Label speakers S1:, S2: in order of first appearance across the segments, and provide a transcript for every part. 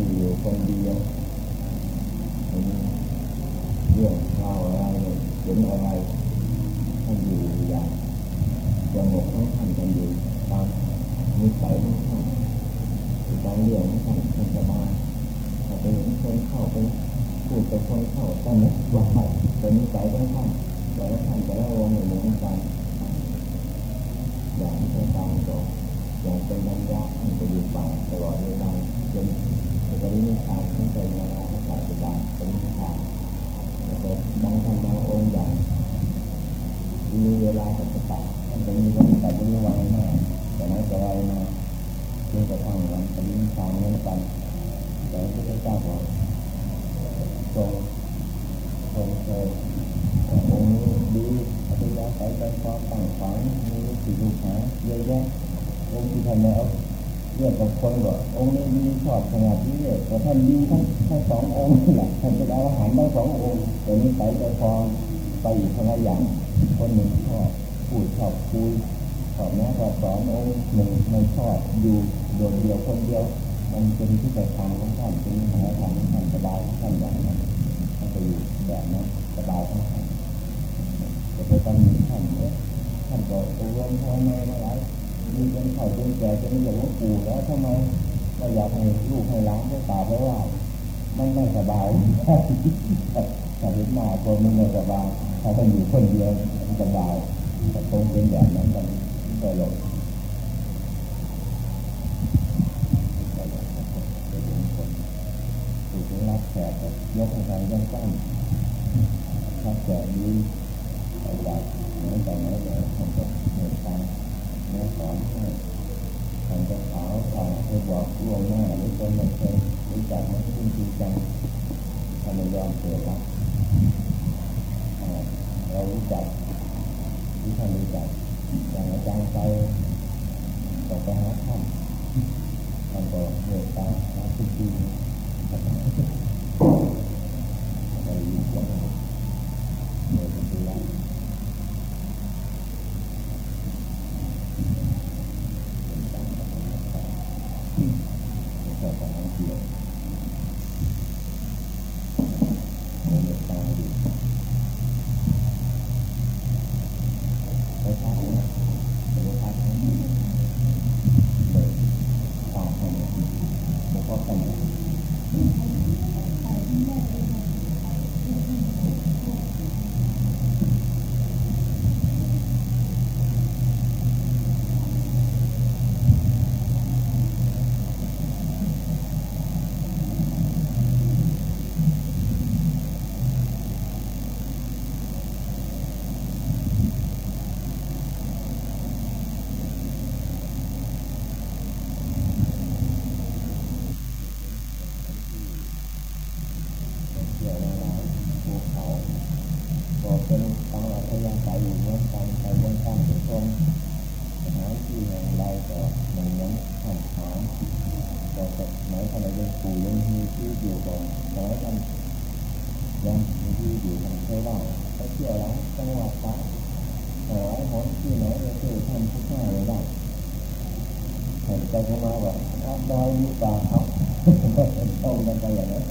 S1: ที่อยู่คนเดียวเรื่องราวอะไรเห็นอะไรท่านอยู่อย่างสงบของท่านกันอยู่ตามนิสัยของท่านตามเรื่องของท่านท่านสบายถ้าไปเห็นคนเข้าไปพูดกับคนเข้าท่านว่าไปเป็นนิสัยของท่านแต่ละท่านแต่ละวงไม่เหมือนกันอย่างที่ตามก็อย่างเป็นบรรยะท่านจะอยู่ป่าตลอดเวลาจนจะได้นิสัยท่านเป็นเวลาท่านจะบานเป็นนิสัยแต่บางท่านบางองค์อย่างมีเวลาปฏิบัติท่านจะมีวันแต่ไม่ไวมากแต่นั้นจะไวมาจนกระทั่งวันปฏิบัติธรรมนั้นกันแต่พระเจ้าบอกทรงทรงเคยองค์นี้ดีอภิญญาสายใจความต่างฝังมีลูกศิษย์ลูกหาเยอะแยะองค์ที่ท่านแล้วเรื่องกับคนบอกองค์นี้ดี ชอบขนาดนี้เลยแต่ท่านดีทั้งทั้งสององค์แหละท่านเป็นอรหันต์ทั้งสององค์แต่นี้สายใจความไปอีกคนละอย่างคนหนึ่งชอบพูดชอบคุยชอบแม้ชอบสอนองค์หนึ่งไม่ชอบอยู่โดดเดียวคนเดียว มันเป็นที่แต่ทางของท่านเป็นหาทางของท่านสบายของท่านอย่างนั้นท่านจะอยู่แบบนั้นสบายของท่านแต่ไปตอนนี้ท่านเนี่ยท่านก็อบรมภายในมาหลายมีเป็นเข่าเป็นแก่เป็นหลวงปู่แล้วทำไม เราอยากให้ลูกให้หลางให้ตาเพราะว่าไม่ไม่สบายถ้าเห็นหน้าคนมันไม่สบายถ้าท่านอยู่คนเดียวมันสบายแต่คงเป็นแบบนั้นกันตลอดถูกรับแขกยกให้ใครยังตั้งรับแขกดีไปจากไหนแต่ไหนแต่ผมก็เหนื่อยตามแม่สอนให้ ทำจะขาวผ่าให้บอกล่วงหน้าหรือคนไม่เคยรู้จักไมันจริงจริงจังทำให้ยอมเสียรับเรารู้จักที่ท่านรู้จักอย่างอาจารย์ไปต่อไปหาท่านท่านก็เหนื่อยตาหาทุกทีอะไปอยู่ ห็นใจเข้ามาแบบอ้าวดอยมีป่าเขาต้องกันไปอย่างนั้น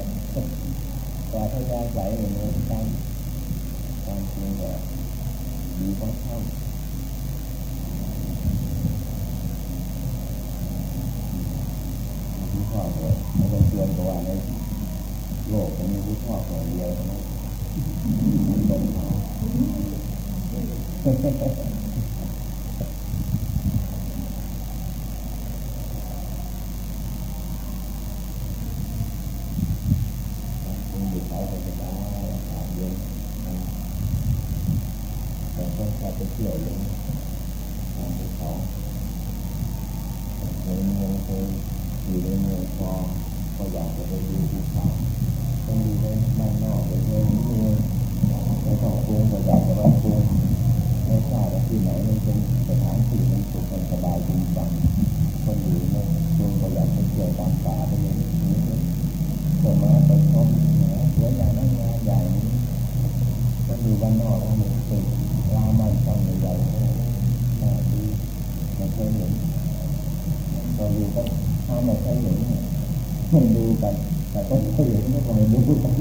S1: แต่พยายามใส่เหมือนกันการจริงแบบดีค่อนข้างผู้ชอบเลยไม่ต้องเตือนตัวว่าในโลกมันมีผู้ชอบอย่เดียวนะมันเป็นเขา เราดูก็ทำหมดใครเห็นให้ดูกันแต่ก็ไม่เห็นก็ไม่รู้กัน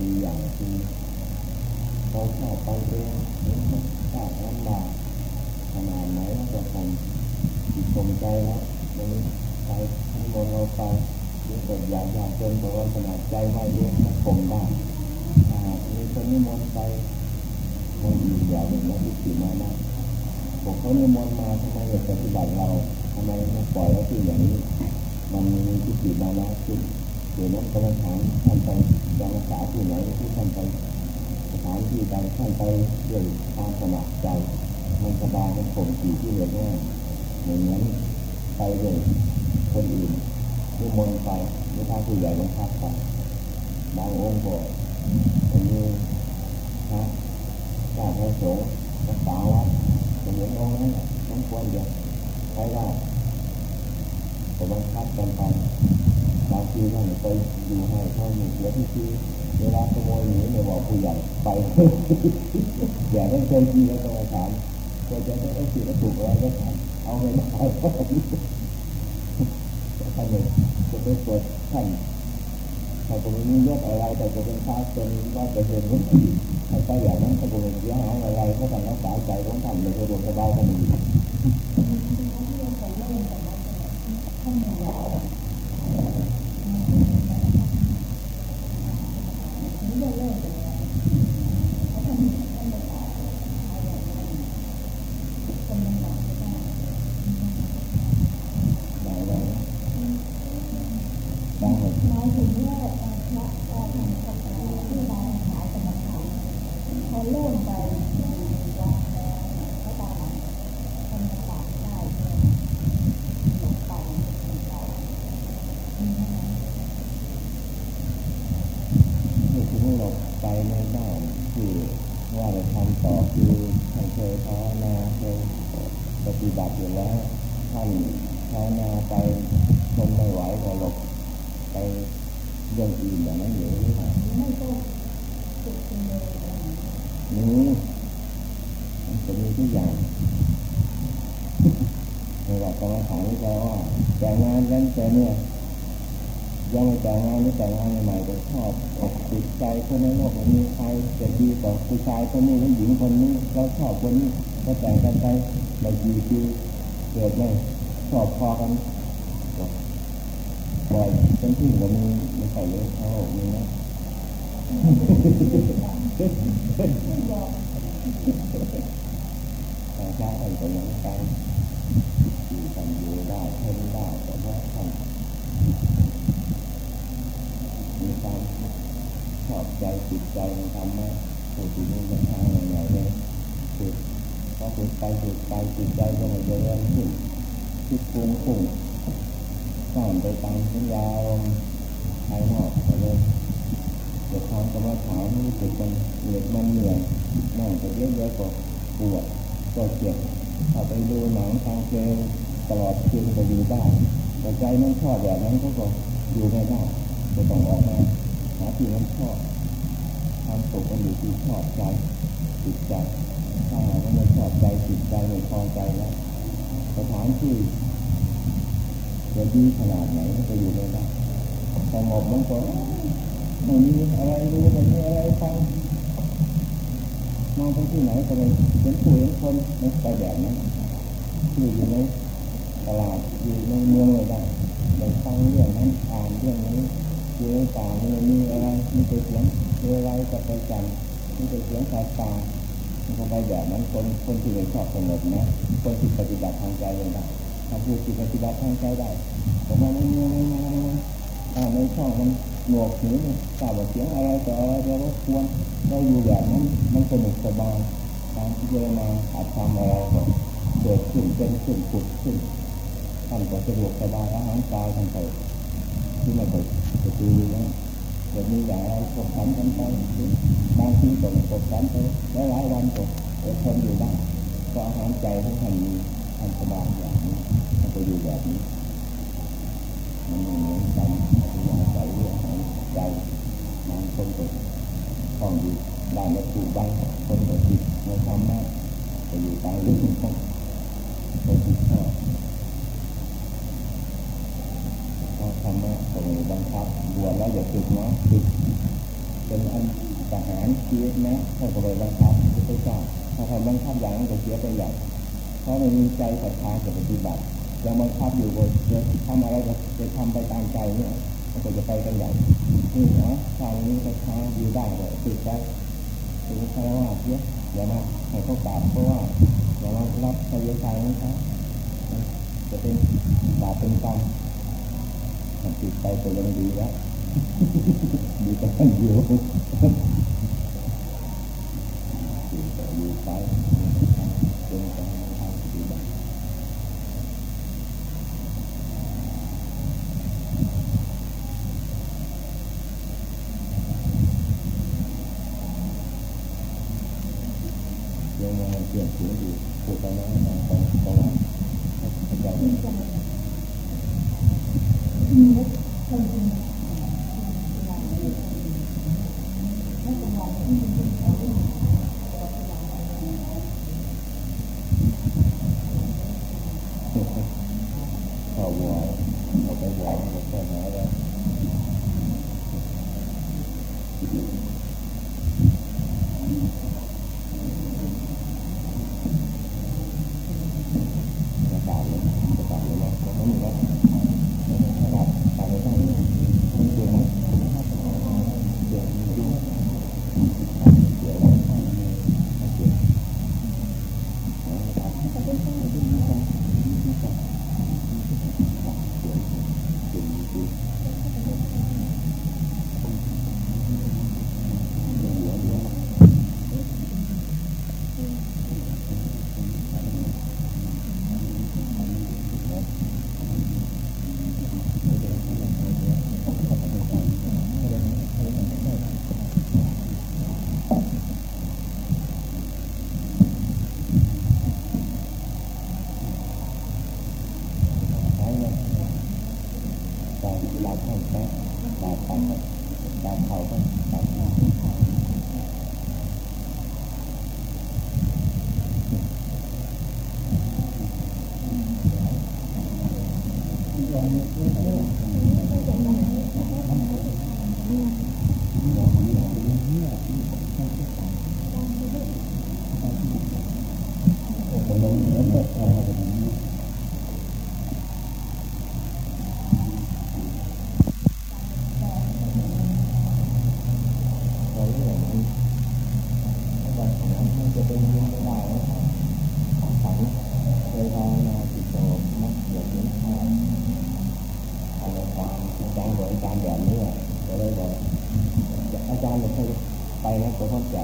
S1: ดีอย่างที่เขาชอบไปเองนี่มันยากลำบากขนาดไหนเราจะทำจิตสมใจแล้วมันไปทั้งหมดเราไปรู้สึกอยากอยากจนแต่ว่าขนาดใจไม่เองมันคงได้มีคนนิมนต์ไปมันอีกอย่างหนึ่งนะที่ถือมานะบอกเขานิมนต์มาทำไมอยากปฏิบัติเราทำไมไม่ปล่อยเราที่อย่างนี้ มันมีที่ถือมานะคือ หรือนั้นก็ไปถามท่านไปยังรัษาที่ไหนที่ท่านไปสถานที่ใดท่านไปด้วยความสมัครใจมันสบายมันผมขี่ที่เรียนง่ายเหมือนนั้นไปด้วยคนอื่นผู้มนไปหรือพาผู้ใหญ่บังคับไปบางองค์ก็มีนนะเจ้าพระสงฆ์รักษาวัดเหมือนองค์นั้นสมควรจะไปได้ก็บังคับกันไป เราคือนั่นไปดูให้เขาหนึ่งเดียวที่คือเวลาขโมยหนีไม่บอกผู้ใหญ่ไปอย่าได้เจอทีแล้วก็ถามก็จะได้เอาสิทธิ์ถูกอะไรก็ทำเอาไงินมาเอาก็ทำท่านเลยจะไม่ปวดท่านถ้าผมมียศอะไรแต่จะเป็นพระเป็นว่าจะเห็นว่าถ้าไปอย่างนั้นถ้าผมมียศอะไรก็ต้องรักษาใจของท่านเลยจะดวงสบายกันดี แต่งงานใหม่ก็ชอบอกติดใจคนในโลกมีใครจะดีต่อผู้ชายคนนี้หรือหญิงคนนี้เราชอบคนนี้ก็แต่งกันไปเราดีคือเกิดไม่ชอบพอกันบ่อยเป็นที่ก็มีมีใส่เยอะเข้ามีนะแต่เจ้าเอก็ยังการอยู่กันอยู่ได้เพิ่มได้แต่ว่าท่าน มีความชอบใจจิตใจในธรรมะผู้ที่มีศรัทาอย่างไรเลยฝึกพอฝึกไปฝึกไปจิตใจก็มันจะเริ่มขึ้นคิดฟุ้งฟุ้งส่อนไปตามสัญญาลมภายนอกไปเลยเด็กยวความกรรมฐานนี่ฝึกมันเหนื่อยมันเหนื่อยนั่งไปเยอะๆก็ปวดก็เจ็บถ้าไปดูหนังฟังเพลงตลอดคืนก็ปดูได้แต่ใจมันชอบแบบนั้นเขาก็อยู่ไม่ได้ จะต้องออกมาหาที่มันชอบความสุมันอยู่ที่ชอบใจจิตใจถ้าหากาไม่ชอบใจจิตใจไม่พอใจแล้วสถานที่จะดีขนาดไหนมัก็อยู่ได้ได้สงบมันก็ไม่มีอะไรรู้ไม่มีอะไรฟังมองไปที่ไหนก็เลยเห็นผู้เห็นคนไม่ไปแบบนั้นคืออยู่ในตลาดอยู่ในเมืองเลยได้ไปฟังเรื่องนั้นอ่านเรื่องนี้ เจอต่างมันมีอะไรมีแต่เสียงเจออไรก็ไปจันมีแต่เสียงสายตามันไปแบบนั้นคนคนที่ไม่ชอบสงบนะคนที่ปฏิบัติทางใจเลยนะถ้าผู้ที่ปฏิบัติทางใจได้ผมว่าไม่ไม่ไม่ไม่ในช่องมันหนวกหูทราบว่าเสียงอะไรต่ออะไรจะรบกวนเราอยู่แบบนั้นมันสนุกสบายการพิจารณาอาจทำอะไรก็เกิดขึ้นเป็นขึ้นผุดขึ้นท่านก็สะดวกสบายอาหารกายทั้งไปที่ไม่เคย จะดูนะเดี๋ยวมีอย่างไรพบกันกันไปบางทีก็พบกันไปหลายวันก็ทนอยู่ได้ก็อาหารใจของท่านมีท่านสบายอย่างนี้ท่านก็อยู่แบบนี้มันเหมือนกันอาศัยเรื่องของใจบางคนก็ต้องอยู่ได้ไม่ถูกบ้างคนก็ติดในธรรมะก็อยู่ตามเรื่องของคนที่ชอบพอ ธรรมะก็มีบังคับบวชแล้วอย่าติดนะติดเป็นอันทหารชีวิตนะเขาก็เลยบังคับพระเจ้าถ้าทำบังคับอย่างนั้นก็เสียไปใหญ่เพราะไม่มีใจศรัทธาจะปฏิบัติยังบังคับอยู่ก็จะทำอะไรก็จะทำไปตามใจเนี่ยมันก็จะไปกันใหญ่นี่นะทางนี้ศรัทธาอยู่ได้ก็ติดได้ถึงคารวะเยอะอย่ามาให้เขากราบเพราะว่าอย่ามารับใช้ยใจนะครับจะเป็นบาปเป็นกรรม ติดไปก็ยังดีแล้วดีก็ยังอยู่อยู่อยู่ไปเป็นการทำปฏิบัติยังมาเปลี่ยนเสีอยู่พูดไปนะตอนตอนตอนวันเข้าใจไหม เขาวัวเขาไปวัวเขาไปหาแล้วจะตามเลยจะตามเลยนะเขาไม่มีแล้วตามตามเลยต้องมันเกี่ยวไหมเกี่ยวจริงเกี่ยวแล้วเกี่ยวใช้เนี่ยตอนลาเข้าแป๊ะลาเข้าลาเข้าก็ลาเข้า ผมลงแล้วก็เอาไป เราเรื่องมันบางครั้งมันจะเป็นยิงไม่ได้นะครับฝันเคยภาวนาจิตสงบมักแบบนี้ทำทำตามอาจารย์บอกอาจารย์แบบนี้ก็เลยบอกอาจารย์ไม่เคยไปนะตัวท้องแก่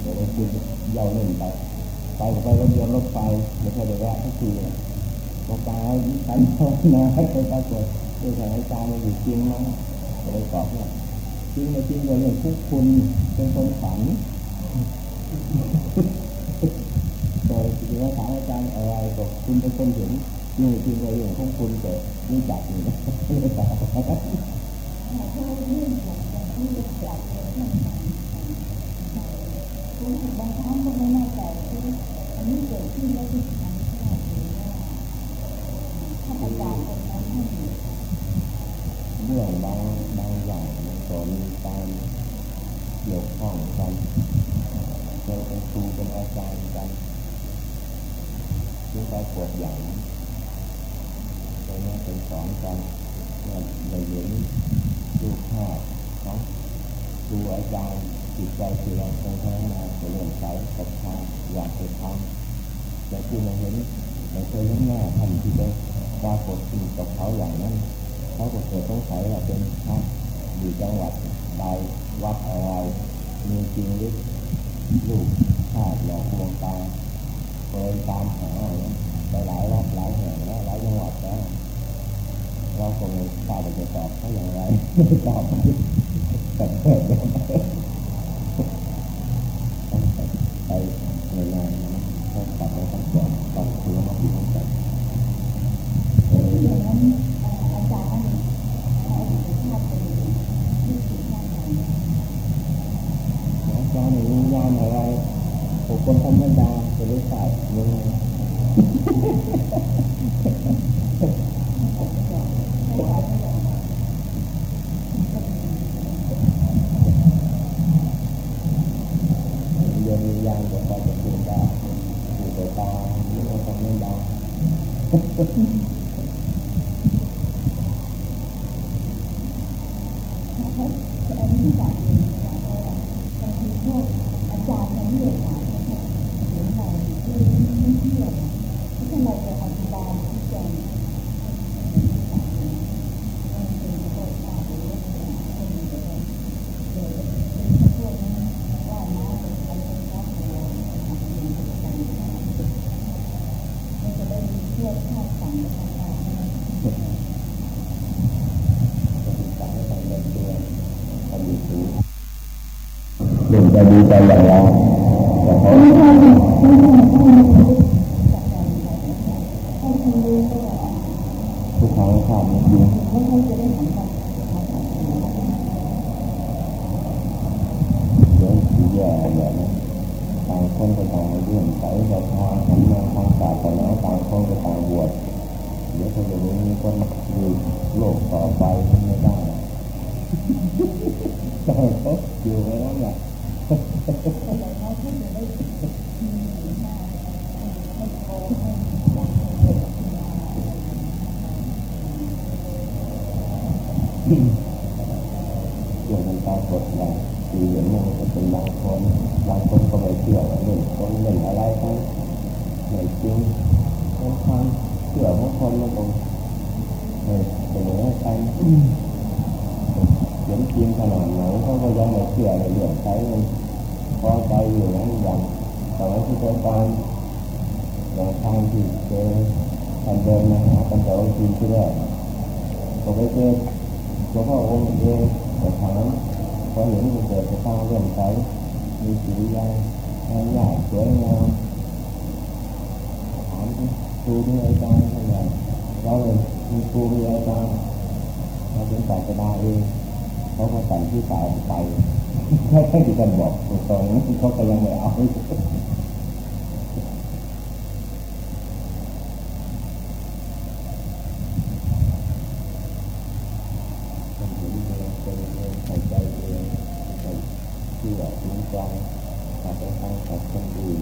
S1: เดี๋ยวเราคุยเยาเล่นไปไปก็ไปรถยนต์รถไฟไม่เคยได้แวะสักทีนะบอกตาไปภาว นาให้ไปปรากฏโด้วยสถานการณ์มันอยู่จริงมั้งก็เลยตอบว่าจริงไม่จริงก็เรื่องพวกคุณเป็นคนฝันโดยจริงว่าถามอาจารย์อะไรก็คุณเป็นคนเห็นจริงจริงเรื่องของคุณแต่รู้จักอยู่นะไม่ตอบเกิ
S2: ดขึ้นแล้วที่ เร
S1: ื่องบางบางอย่างมันก็มีการเกี่ยวข้องกันเคยเป็นครูเป็นอาจารย์กันจึงไปปวดอย่างนั้นเราเนี่ยเป็นสอนกันเมื่อเราเห็นรูปภาพของครูอาจารย์จิตใจที่เราคงพัฒนาเรื่อยใสศรัทธาอยากจะทำแต่ที่เราเห็นเราเคยเห็นหน้าท่านที่ได้ ปรากฏอยู่กับเขาอย่างนั้น เขาก็เกิดสงสัยว่าเป็นพระอยู่จังหวัดใดวัดอะไรมีจริงหรือลูกชาติหลอกลวงตาเคยตามหาไปหลายวัดหลายแห่งแล้วหลายจังหวัดแล้วเราคงไม่ทราบจะตอบเขาอย่างไรตอบแต่เกิดไปในงานนะเขากลับมาตั้งแต่ตอนคือมาอยู่ตั้งแต่
S2: อย่างนั้นอาจารย์ในอดีตชาติเป็นที่ถึงชาติไหน
S1: อาจารย์มีงานอะไรผมคนธรรมดาจะรู้สายยังไง เรียนวิญญาณก็พอจะพูดได้พูดไปตามนี่ก็ทำไม่ได้
S2: แต่อันนี้แบบนี้นะเพราะว่าบางทีพวกอาจารย์นั้นเรียนมาเนี่ยเหมือนเราที่ไม่เชื่อนะที่ทำไมจะอธิบายที่แจงมันเป็นระบบการเรียนเป็นเดี๋ยวเป็นพวกนั้นว่าน้าเป็นใครเป็นพระของเราเรียนกันมันจะได้มีเชื่อชาติฝังนะคะ
S1: ก็ศึกษาให้ไปเรียนตัวทำอยู่สูงเรื่องจะดี ใจอย่างไรแต่เขา
S2: ไม่ใช่ไม่ใช่ไม่ใช่จากการใช้ให้คุณรู้ก็
S1: ทุกครั้งข้ามจริง
S2: ไม่ใช่จะได้สัมผัสมาจากไหน
S1: เรื่องสีแย่แบบนี้ต่างคนก็ต่างเรื่องใสศรัทธาหันมาทางศาสนาต่างคนก็ต่างบวชเดี๋ยวเขาจะมีคนอยู่โลกต่อไปไม่ได้ต้องเขาอยู่ไว้แล้วแหละ
S2: แต่อย่ยถ้าจะได้มีหน้าไม่โกงไม่อยากให้เกิดขึ้นมา
S1: คืออย่างเห็นมันก็เป็นบางคนบางคนก็ไม่เชื่อเรื่องคนเรื่องอะไรกันไม่จริงเป็นความเชื่อของคนมันตรงเออเสมอกันเขียนจริงขนาดไหนเขาก็ยังไม่เชื่อในเรื่องใช้มันพอใจอยู่นั้นอย่างตอนที่เป็นตอนอย่างทางที่เจอท่านเดินมาหากันแต่วันทีที่แรกก็ไปเจอหลวงพ่อองค์เองแต่ถามพอเห็นมันเกิดจะตั้งเรื่องใจมีสียังงานใหญ่สวยงามถามที่ครูที่อาจารย์อะไรเราเลยมีครูมีอาจารย์เราเป็นศาสดาเอง เขาก็สั่งที่สายไปแค่แค่ที่กันบอกตรงๆเขาก็ยังไม่เอาเห็นเองเป็นเอใส่ใจเองใส่เชื่อจริงจังถ้าไปฟังกับคนอื่น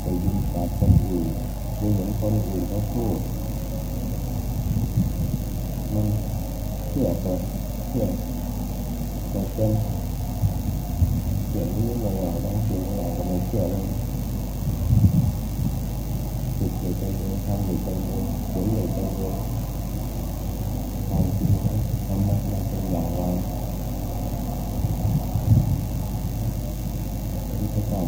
S1: ไปยินกับคนอื่นหรือเห็นคนอื่นเขาพูดมันเชื่อตัวเชื่อตัวเป็นเชื่อนี้ลงเราต้องจริงเราก็ไม่เชื่อเลยจิตอยู่ใจเองทำอยู่ใจเองเห็นอยู่ใจเอง ความจริงของธรรมะมันเป็นอย่างไรที่พระเจ้า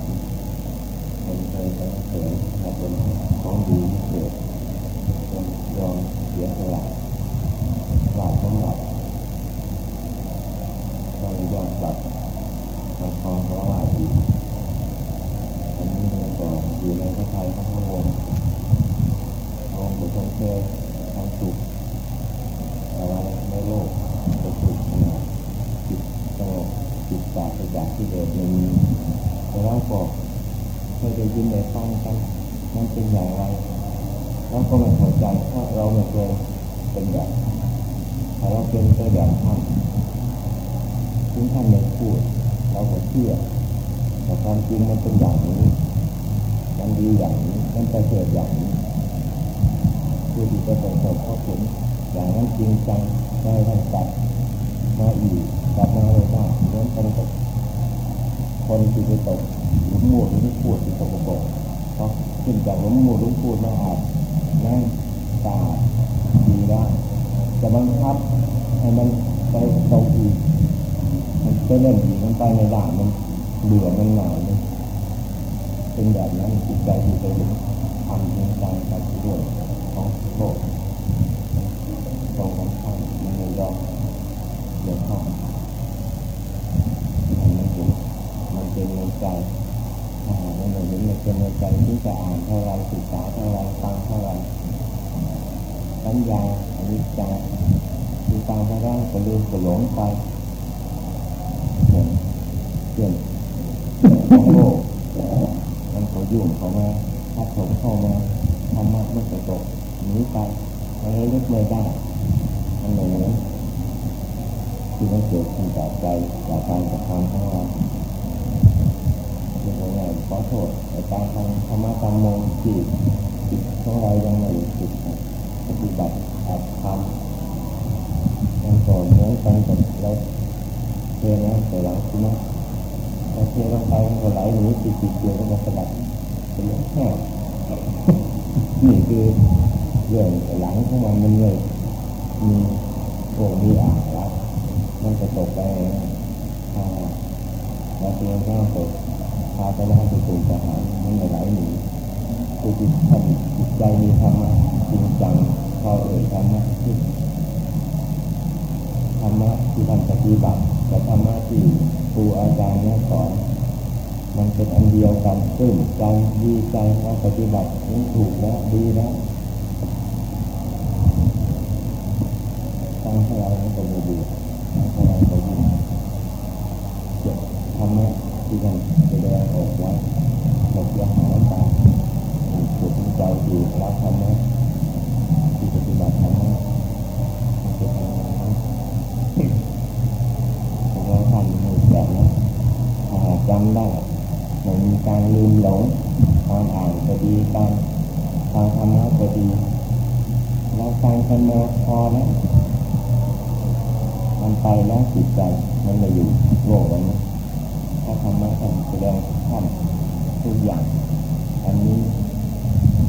S1: คนเคยสรรเสริญว่าเป็นของดีวิเศษคนยอมเสียสละลาบสมบัติต้องยอมกลับมาครองพระว่าดีอันนี้มันก็อยู่ในพระทัยของพระองค์พระองค์ทรงเคยทำสุข อะไรในโลกจะสุขขนาดจิตสงบจิตปราศจากที่เดิมยังมีแต่เราก็ไม่ได้ยินได้ฟังกันมันเป็นอย่างไร เราก็ไม่เข้าใจเพราะเราไม่เคยเป็นแบบถ้าเราเป็นไปแบบท่านซึ่งท่านไม่พูด เราก็เชื่อแต่ความจริงมันเป็นอย่างนี้มันดีอย่างนี้มันประเสริฐอย่างนี้ผู้ที่จะประสบข้อผลอย่างนั้นจริงจังได้ท่านตัดมาอีกกลับมาเลยว่าเรื่องกันกับคนที่ไปตกหลุมมูดหรือพูดที่ตกบกเพราะขึ้นจากหลุมมูดหลุมพูดมาอาบ นั่งตาดีแล้จะบังคับให้มันไปตกอีกมันไปเล่นอีกมันไปในด่านมันเบื่อมันหนาวมันเป็นแบบนั้นจิตใจที่ไปทำจริงจังกับเรื่องของโลกตรงกันข้ามมันเลยยอมเดี๋ยวข้ามมันถึงมันเป็นเงินใจาหากว่าเราเห็นมันเป็นเงินใจที่จะอ่านเท่าไรศึกษาเท่าไรฟังเท่าไรสัญญาอนิจจาคือฟังเท่าไรก็ลืมก็หลงไปเหมือนเพื่อนของโลกมันก็ยุ่งเข้ามาทับถมเข้ามาธรรมะมันก็ตกหนีไปมันเลยลึกไม่ได้มันเหมือนที่มันเกิดขึ้นจากใจจากการกระทำของเรา ที่เราเนี่ยขอโทษในการทำธรรมะธรรมโมที่จิตของเรายังไม่ฝึกปฏิบัติอาจทำมันก่อนเหมือนกันกับเราเทน้ำใส่หลังใช่ไหมพอเทลงไปมันก็ไหลหนีจิตจิตเดียวก็จะสะบัดเป็นแค่นี่คือเรื่องหลังของมันมันเลยมีโอ่งมีอ่างรับมันจะตกไปถ้าเราเตรียมข้าวตกาไปแล้วไปตูทหารมันไม่ไหลหนีคือจิตทำจิตใจมีธรรมะจริงจังพอเอ่ยธรรมะที่ธรรมะที่ทำปฏิบัติแต่ธรรมะที่ครูอาจารย์เนี่ยสอนมันเป็นอันเดียวกันซึ่งใจดีใจว่าปฏิบัตินี่ถูกแล้วดีแล้วตั้งให้เราเป็นดีตั้งให้เราเป็นดีเจ็บธรรมะ ที่มันแสดงออกไว้หมดยาหาตาจุดใจที่รับธรรมะที่ปฏิบัติธรรมะมันเป็นอะไรผมว่าทำมือแบบนั้นถ้าหากจำได้ไม่มีการลืมหลงการอ่านก็ดีการฟังธรรมะก็ดีเราฟังกันมาพอแล้วมันไปแล้วจิตใจมันไม่อยู่โลกวันนี้ถ้าธรรมะท่านแสดงท่านทุกอย่าง อันนี้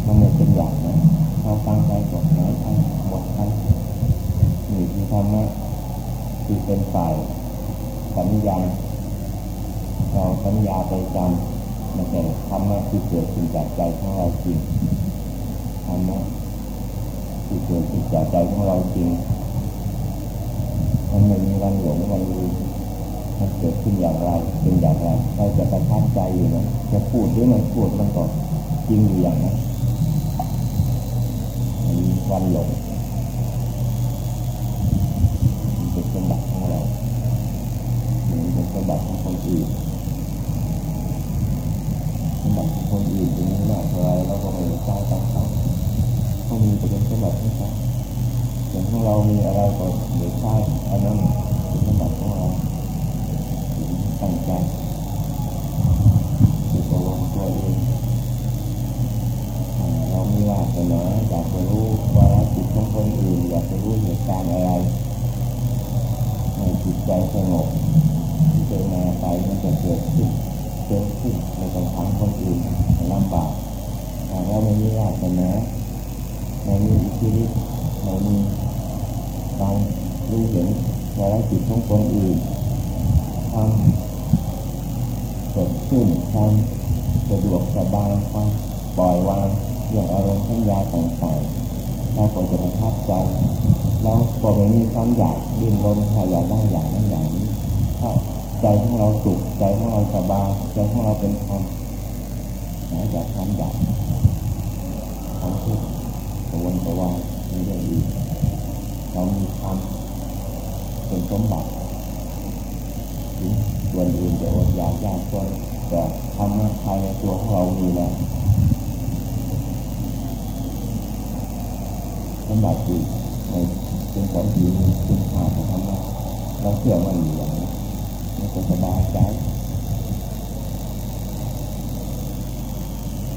S1: มันไม่เป็นอย่างนะพอฟังไปก็หายไปหมดไปนี่คือธรรมะที่เป็นฝ่ายสัญญาเราสัญญาไปจำมันเป็นธรรมะที่เกิดขึ้นจากใจของเราจริงธรรมะที่เกิดขึ้นจากใจของเราจริง มันไม่มีวันหลงวันลืมมันเกิดขึ้นอย่างไร เป็นอย่างไรเราจะประทับใจอยู่นะจะพูด หรือไม่พูดมันก็จริงอยู่อย่างนั้นมีวันหลงมันเป็นสมบัติของเรามันเป็นสมบัติของคนอื่นสมบัติของคนอื่นจะมีมากเท่าไรเราก็ไม่ทราบตามเขาเขามีแต่เป็นสมบัติของเขาอย่างของเรามีอะไรก็เดี๋ยวใช้อันนั้นเป็นสมบัติของเราตั้งใจ ตัวตัวเองเรามีวาสนาอยากจะรู้ว่าจิตของคนอื่นอยากจะรู้เหตุการณ์อะไรในจิตใจสงบเจอมาไปมันจะเกิดขึ้นเกิดขึ้นในต้องทางคนอื่นลำบากแต่เราไม่มีวาสนาไม่มีอิทธิฤทธิ์ไม่มีการรู้เห็นว่าจิตของคนอื่นทำเกิดขึ้นทำ สะดวกสบายความปล่อยวางเรื่องอารมณ์ทั้งยาต่างๆเราก็จะประทับใจเราก็ไม่มีความอยากดิ้นรนถ้าอยากได้อย่างนั้นอย่างนี้ถ้าใจของเราสุขใจของเราสบายใจของเราเป็นธรรมนะอยากทำอยากทำทุกข์กวนกวายในเรื่องอื่นเรามีธรรมเป็นสมบัติถึงส่วนอื่นจะอดอยากยากจน จากธรรมะภายในตัวของเราอยู่แล้วสมบัติในเป็นของดีเป็นขาดของธรรมะเราเชื่อมันอยู่อย่างนี้มันสบายใจ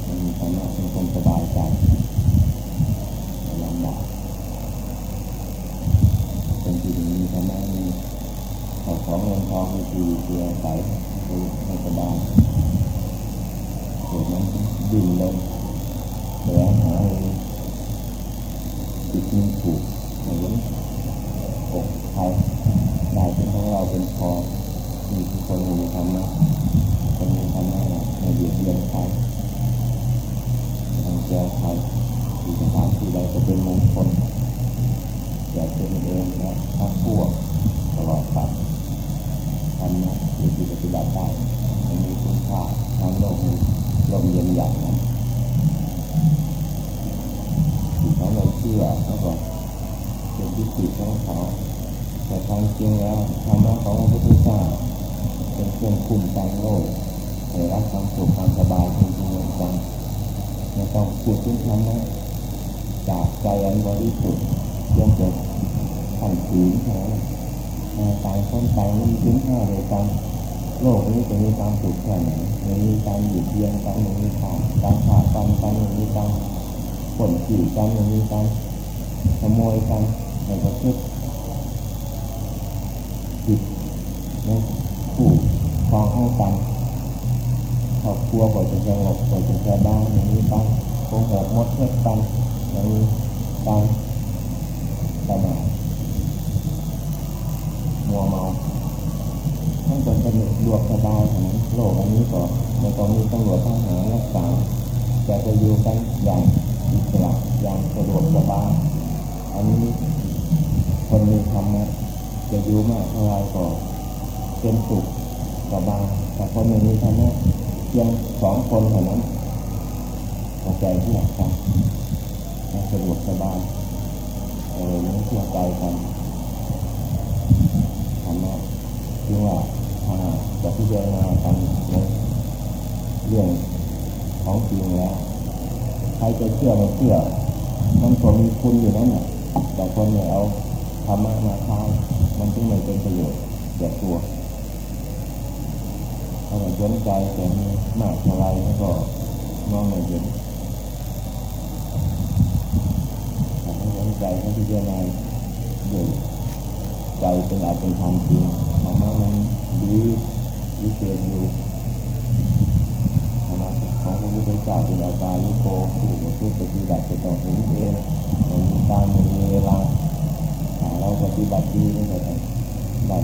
S1: มันมีธรรมะเป็นคนสบายใจลำบากเป็นที่มีธรรมะมีของเงินทองมีที่เสียใส ในกระดานเกิดมันดิ่งลงแสวหาจิตมีถูกหมือนอกใครได้เป็นของเราเป็นพอมีคนมีธรรมะคนมีธรรมะในเบียดเบียนใครทางแก้ใครที่สถานที่ใดก็เป็นมงคลแก่ตัวเองและทั้งพวกตลอดไป ทำนะมีที่ปฏิบัติได้มันมีคุณค่าทางโลกมีลมเย็นอย่างนั้นที่เขาเราเชื่อเขาบอกเป็นวิธีของเขาแต่ความจริงแล้วธรรมะของพระพุทธเจ้าเป็นเครื่องคุ้มกันโลกให้รักความสุขความสบายจริงๆจังไม่ต้องพูดถึงธรรมะจากใจอันบริสุทธิ์ยังจะขันขืนเขา ตายคนตายมันถึงห้าเลยกันโลกนี้จะมีความสุขแค่ไหนมีการหยุดเยียนกันไม่มีขาดการขาดกันกันมีการผลขี่กันมีการขโมยกันในประเทศผิดนะผู้ครองห้องกันครอบครัวบ่จะสงบบ่จะสบายอย่างนี้กันคงแบบมดเทศกันอย่างนี้กันประมาทมัวเมาทั้งจะสนุก ดวกสบายเท่านั้นโลกอันนี้ก็ไม่ต้องมีตำรวจทหารรักษาจะจะอยู่กันอย่างอิสระอย่างสะดวกสบายอันนี้คนมีธรรมะจะอยู่มากเท่าไรก็เป็นสุขสบายแต่คนไม่มีธรรมะเพียงสองคนเท่านั้นหัวใจที่อยากกันสะดวกสบายเออไม่เชื่อใจกันธรรมะจึงว่า จะพิจารณากันในเรื่องของจริงแล้วใครจะเชื่อไม่เชื่อ มันก็มีคุณอยู่นั่นแหละแต่คนเนี่ยเอาธรรมะมาใช้มันจึงไม่เป็นประโยชน์แก่ตัวถ้าเราสนใจแต่มีมากเท่าไรก็มองไม่เห็นถ้าสนใจถ้าพิจารณาด้วยใจเป็นอาจเป็นความจริง ธรรมะมันดีวิเศษอยู่ธรรมะของพระพุทธเจ้าเป็นอาการลิโกผู้ผู้ปฏิบัติจะต้องเห็นเองมันมีการมีเวลาถ้าเราปฏิบัติดีก็จะได้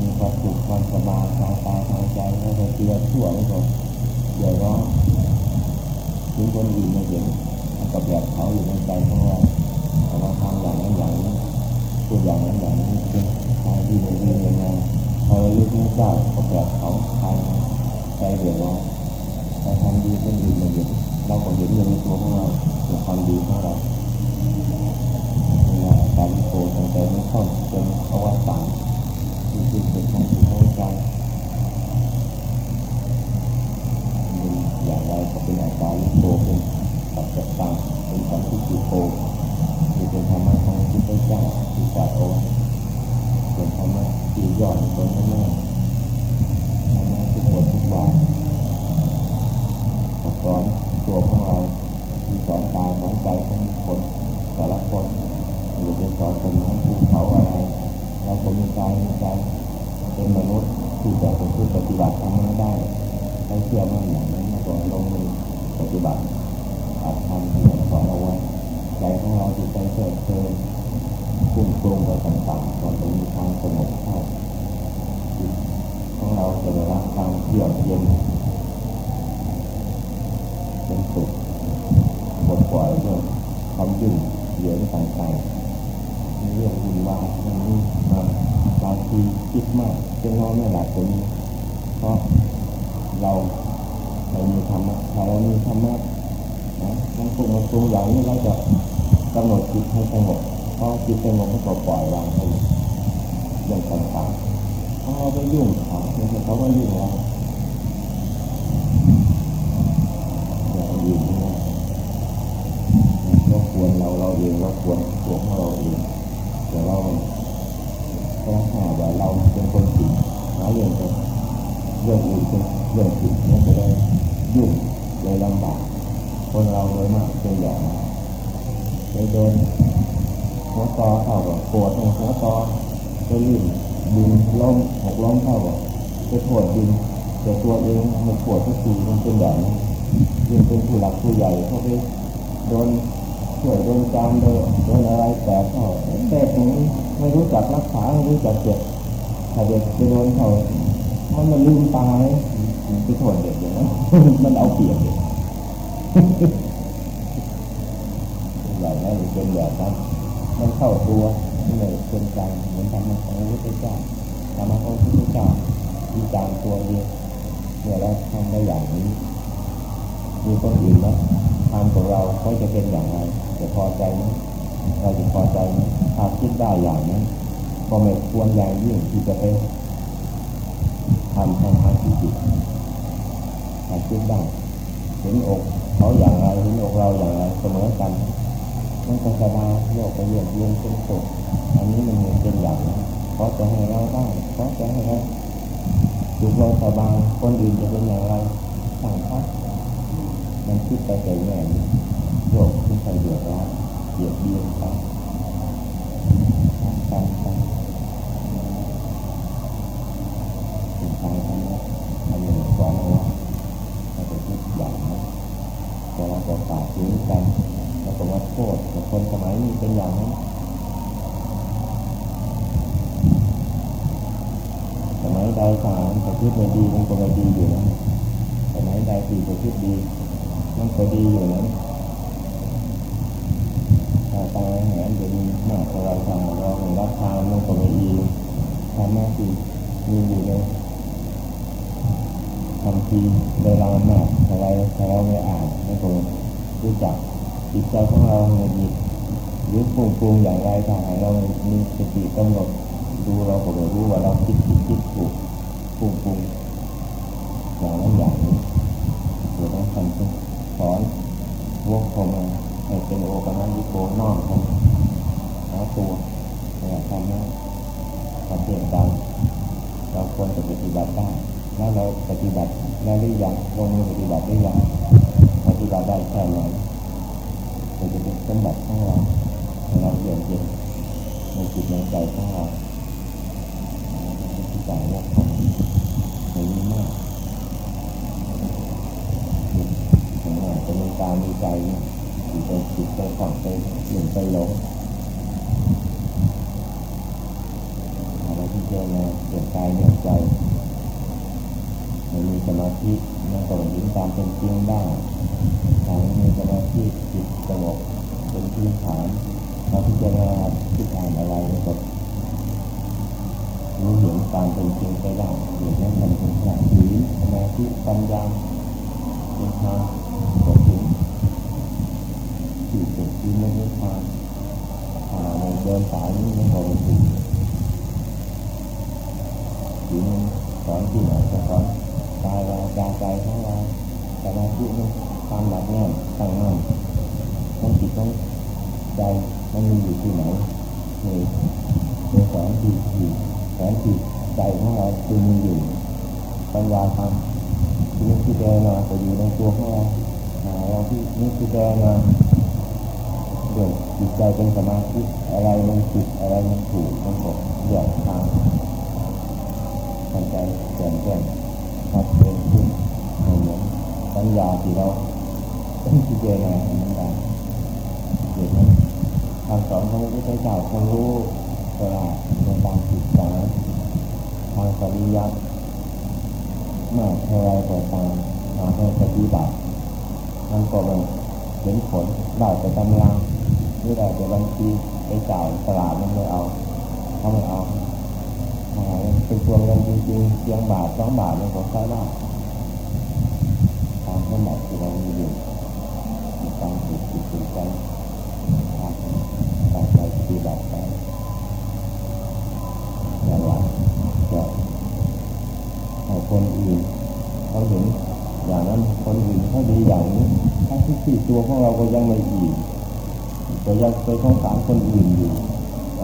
S1: มีความสุขความสบายทางตาทางใจแล้วก็เตือนชั่วไม่ก็เดือดร้อนถึงคนอื่นไม่เห็นมันก็แบบเขาอยู่ในใจของเราเราทำอย่างนั้นอย่างนี้ตัวอย่างนั้นอย่างนี้ เป็นทางที่ไม่ดีไม่งามพอเราลึกนึกได้ก็แบบเขาทางใจเดือดร้อนเราทำดีคนอื่นไม่เห็นเราก็เห็นอยู่ในตัวของเราเป็นความดีของเราเนี่ยการโกตั้งแต่ไม่เข้าจนเอวสานที่ที่เป็นของจิตของใจอย่างไรก็เป็นอาการโกเป็นปัจจตังเป็นสัมพุทธิโกที่เป็นธรรมะของพระพุทธเจ้าที่ตรัสเอาไว้ เป็นธรรมะที่ยอดเป็นธรรมะธรรมะทุกบททุกบาทสอนตัวของเราที่สอนตาสอนใจของคนแต่ละคนหรือเป็นสอนคนนั้นภูเขาอะไรเราก็มีกายมีใจเป็นมนุษย์ที่จะเป็นผู้ปฏิบัติธรรมะได้ให้เชื่อมั่นอย่างนั้นก่อนลงมือปฏิบัติอาจทำที่สอนเอาไว้ใจของเราจิตใจเกิดเพลินพุ่งตรงไปต่างๆก่อนจะมีทางสงบเข้าจิตของเราจะได้รับความเยือกเย็นเป็นสุขปลดปล่อยเรื่องความยุ่งเหยิงต่างๆมีเรื่องวุ่นวายมันมีมาบางทีคิดมากจนนอนไม่หลับก็มีเพราะเราไม่มีธรรมะถ้าเรามีธรรมะนะมันปรุงมันปรุงอย่างนี้เราจะกำหนดจิตให้สงบพอจิตสงบมันก็ปล่อยวางให้เรื่องต่างๆถ้าเราไปยุ่งเขาไม่ ใช่เขาก็ยุ่งเราอย่ายุ่งนะเราควรเราเราเองเราควรตัวของเราเองแต่เราต้องหาว่าเราเป็นคนผิดหาเรื่องเป็นเรื่องอื่นเป็นเรื่องผิดเนี่ยจะได้ยุ่งเลยลำบากคนเราโดยมากเป็นอย่างนั้นเลยโดน หัวตอเท่ากับปวดหัวตอไปลื่นดินล้มหกล้มเท่ากับไปปวดดินแต่ตัว เองมันปวดทุกทีมันเป็นแบบนี้ยิ่งเป็นผู้หลักผู้ใหญ่เขาไปโดนช่วยโดนจามโดนโดนอะไรแต่เขาแต่ตรงนี้ไม่รู้จักรักษาไม่รู้จักเจ็บถ้าเด็กไปโดนเขามันมันลืมตายไปโทษเด็กอย่างนั้นมันเอาเปรียบเด็กอย่างนั้นเป็นแบบนั้นมันเข้าตัวมันเลยเป็นใจเหมือนธรรมะของพระพุทธเจ้าธรรมะของพระพุทธเจ้ามีจางตัวเดียว เมื่อเราทำได้อย่างนี้มีคนอื่นนะทำของเราเขาจะเป็นอย่างไรจะพอใจไหมเราจะพอใจไหมถ้าคิดได้อย่างนี้ก็ไม่ควรอย่างยิ่งที่จะไปทำทางทางที่ผิดถ้าคิดได้เห็นอกเขาอย่างไรเห็นอกเราอย่างไรเสมอกันมันก็สบายโลกก็เยือกเย็นเป็นสุขอันนี้มันเป็นอย่างนั้เพราะจะให้เราได้เพราะจะให้เรา สุขเราสบายคนอื่นจะเป็นอย่างไรสั่งพักมันคิดไปแต่แง่โลกที่ใครเดือดร้อนเบียดเบียนไปไปไปสิ่งทางทั้งนั้นอันหนึ่งสอนเอาไว้เราจะคิดอย่างนั้นแต่เราจะฝ่าฝืนกันแล้วก็มาโทษกับคนสมัยนี้เป็นอย่างนั้นสมัย ใดสารประพฤติไม่ดีมันก็ไม่ดีอยู่นะสมัยใดที่ประพฤติดี มันก็ดีอยู่นะถ้าตายแหนจะมีมากเท่าไรทางเรารับทานมันก็ไม่ดีทำหน้าที่มีอยู่ในทำทีเวลามากอะไรถ้าเราไม่อ่านไม่คงรู้จักจิตใจของเราเงียบหรือปรุงปรุงอย่างไรถ้าเรามีสติกำหนดดูเราก็จะรู้ว่าเราคิดผิดคิดถูกปรุงปรุงอย่างนั้นอย่างนี้เดี๋ยวต้องทำสอนวกของมันให้เป็นโอปัญญิโกนอกของหาตัวเนี่ยทำให้ทำเพียงใดเราควรจะปฏิ บัติได้แล้วเราปฏิบัติแล้วหรือยังลงมือปฏิบัติหรือยังปฏิบัติได้แค่ไหนเราจะเป็นสมบัติของเราเราเยือกเย็นในจิตในใจของเราที่ใจวกของในนี้มากของเราจะมีกามีใจจิตไปจิตไปฝังไปหลงไปหลงเรที่เจอมาเปลี่ยนกายเปลี่ยนใจ สมาธิมันก็เห็นตามเป็นจริงได้ทางมีสมาธิจิตสงบเป็นพื้นฐานเราพิจารณาคิดอ่านอะไรก็รู้เห็นตามเป็นจริงไปได้เห็นนั้นมันเป็นหลักศีลสมาธิปัญญาเป็นทางก็ถึงที่สุดที่ไม่ได้ทางหาในเดินสายนี้ไม่พอถึงศีลสอนที่ไหนก็สอน กายวาจาใจของเราสมาธินี่ความหนักแน่นตั้งมั่นทั้งจิตทั้งใจมันมีอยู่ที่ไหนนี่เป็นสอนที่ที่สอนที่ใจของเราคือมีอยู่ปัญญาธรรมที่นี่ที่เดินมาก็อยู่ในตัวของเราเราที่นี่ที่เดินมาเดี๋ยวจิตใจเป็นสมาธิอะไรมันผิดอะไรมันถูกมันก็เดือดทางทางใจแจ่มแจ้ง ชัดเจนขึ้นเหมือนปัญญาที่เราต้องพิจารณาเหมือนกันเห็นไหมคำสอนของพระพุทธเจ้าคงรู้ตลาดในการศึกษาทางปริยัติมากเท่าไรก็ตามทางให้ปฏิบัติมันก็ไม่เห็นผลได้แต่กำลังนี่ได้แต่บางทีไปจ่ายตลาดมันไม่เอาเขาไม่เอา เป็นตัวเงินจริงๆเพียงบาทสองบาทมันก็ใช้ได้ตามสมบัติที่เรามีอยู่ตามจิตจิตจิตใจตามตามใจปฏิบัติไปอย่างไรก็ให้คนอื่นเขาเห็นอย่างนั้นคนอื่นเขาดีอย่างนี้ถ้าที่ที่ตัวของเราก็ยังไม่ดีก็ยังไปสงสารคนอื่นอยู่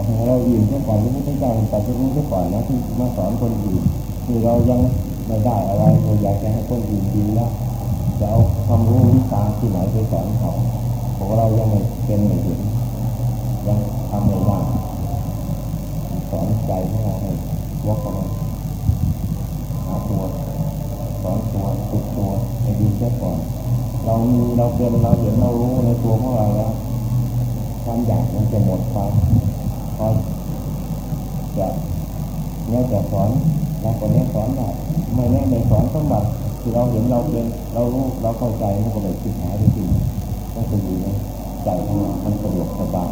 S1: ให้เราอื่นเช่นก่อนที่พระพุทธเจ้าตรัสรู้เช่นก่อนนะที่มาสอนคนอื่นที่เรายังไม่ได้อะไรเราอยากจะให้คนอื่นดีแล้วจะเอาความรู้วิชาที่ไหนไปสอนเขาเพราะเรายังไม่เป็นไม่ถึงยังทำไม่ได้สอนใจของเราให้วกเข้ามาหาตัวสอนตัวฝึกตัวให้ดีเสียก่อนเรามีเราเป็นเราเห็นเรารู้ในตัวของเราแล้วความอยากมันจะหมดไป พอจะเนี่ยจะสอนเราคนนี้สอนได้ไม่แน่ไม่สอนต้องแบบคือเราเห็นเราเป็นเรารู้เราเข้าใจมันก็เลยคิดหายไปจริงก็คือดีนใจของเรามันสะดวกสบาย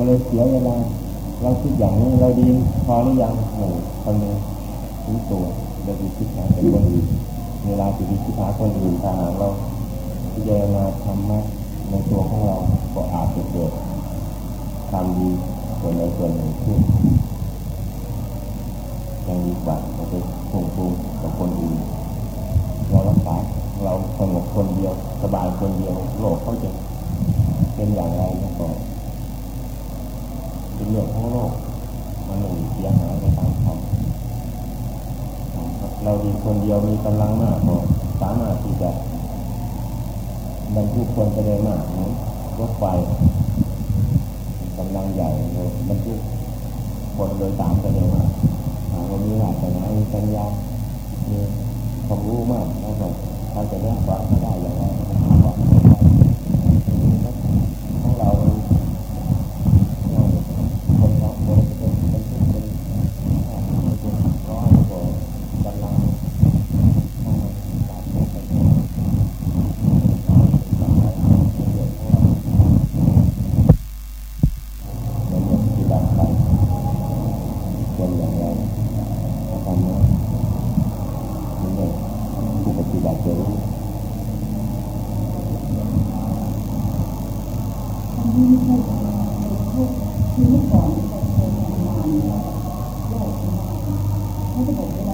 S1: ก็เลยเสียเวลาเราคิดอย่างนี้เราดีพอหรือยังหนึ่งคนหนึ่งรู้ตัวเราไปคิดหาแต่คนอื่นเวลาที่ไปคิดหาคนอื่นถ้าหากเราพิจารณาธรรมะในตัวของเราก็อาจจะเกิดความดีส่วนใดส่วนหนึ่งขึ้นยังดีกว่าเราไปพุ่งพุ่งกับคนอื่นเรารักษาเราสงบคนเดียว สบายคนเดียวโลกเขาจะเป็นอย่างไรนะก่อน เรื่องของโลกมันหนึ่งเสียหายในทางธรรมเราดีคนเดียวมีกำลังมากพอสามารถที่จะบรรทุกคนไปได้มากรถไฟกำลังใหญ่เลยบรรทุกคนโดยสารไปได้มากเรามีหลักแต่นมีปัญญามีความรู้มากแล้วก็เขาจะเรียกว่าเขาได้อย่างไรว่าของเราเราคนสองคนเป็นเป็นเป็นเป็นร้อยกว่ากำลังของเราเป็นเราเลือกที่แบบไปเป็นอย่างไรทำนะนี่เลยผู้ปฏิบัติจะรู้
S2: ที่ไม่ใช่พวกที่เมื่อก่อนเราเคยทำงานเนี่ยโลกมาก เขา